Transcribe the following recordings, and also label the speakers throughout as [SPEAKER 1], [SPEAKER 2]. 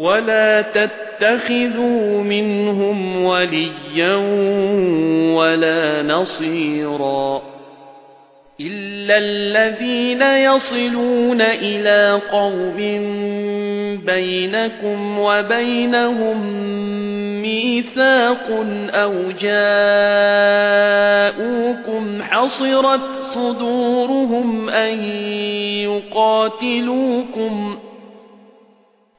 [SPEAKER 1] ولا تتخذوا منهم وليا ولا نصيرا إلا الذين يصلون إلى قوم بينكم وبينهم ميثاق أو جاءوكم حصرت صدورهم أن يقاتلوكم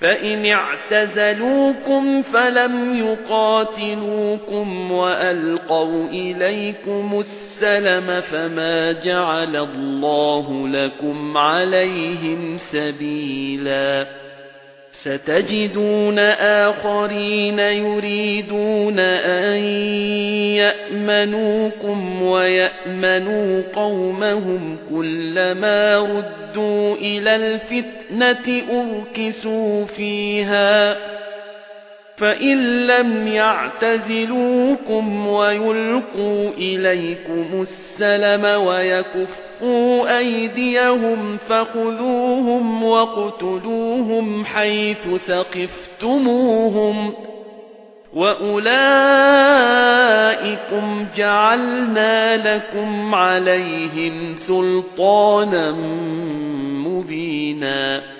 [SPEAKER 1] فإن اعتزلوكم فلم يقاتلوكم وألقوا إليكم السلم فما جعل الله لكم عليهم سبيلاً. ستجدون آخرين يريدون أن يأمنوكم ويأمنوا قومهم كلما ردوا إلى الفتنة أركسوا فيها. فإن لم يعتزلوكم ويلقوا إليكم السلم ويكفوا أيديهم فخذوهم واقتلوهم حيث ثقفتموهم. وَأُولَئِكُمْ جَعَلْنَا لَكُمْ عَلَيْهِمْ سُلْطَانًا مُبِينًا